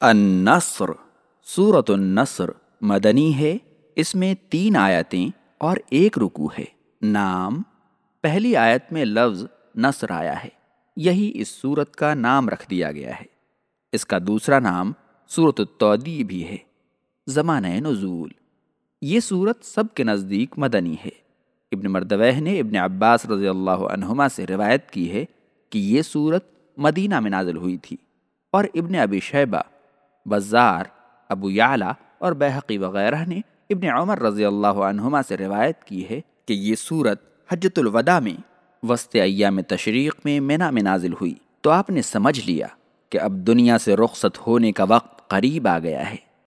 النصر صورت النصر مدنی ہے، اس میں تین آیتیں اور ایک رکو ہے۔ نام، پہلی آیت میں لفظ نصر آیا ہے، یہی اس صورت کا نام رکھ دیا گیا ہے۔ اس کا دوسرا نام صورت التودی بھی ہے، زمانہ نزول۔ یہ صورت سب کے نزدیک مدنی ہے۔ ابن مردوہ نے ابن عباس رضی اللہ عنہما سے روایت کی ہے کہ یہ صورت مدینہ میں نازل ہوئی تھی اور ابن ابی شیبہ بزار، ابو یعلا اور بحقی وغیرہ نے ابن عمر رضی اللہ عنہما سے روایت کی ہے کہ یہ صورت حجت الوداع میں وسط ایام تشریق میں مینا میں نازل ہوئی۔ تو آپ نے سمجھ لیا کہ اب دنیا سے رخصت ہونے کا وقت قریب آ گیا ہے۔